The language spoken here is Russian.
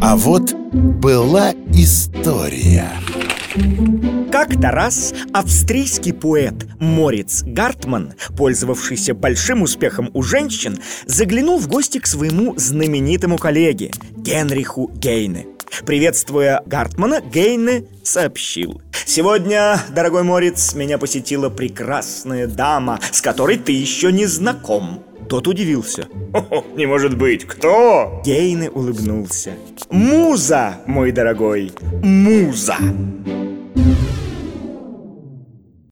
А вот была история. Как-то раз австрийский поэт Мориц Гартман, пользовавшийся большим успехом у женщин, заглянул в гости к своему знаменитому коллеге Генриху Гейне. Приветствуя Гартмана, Гейне сообщил Сегодня, дорогой Морец, меня посетила прекрасная дама, с которой ты еще не знаком тот удивился. Не может быть, кто? Гейне улыбнулся. Муза, мой дорогой, муза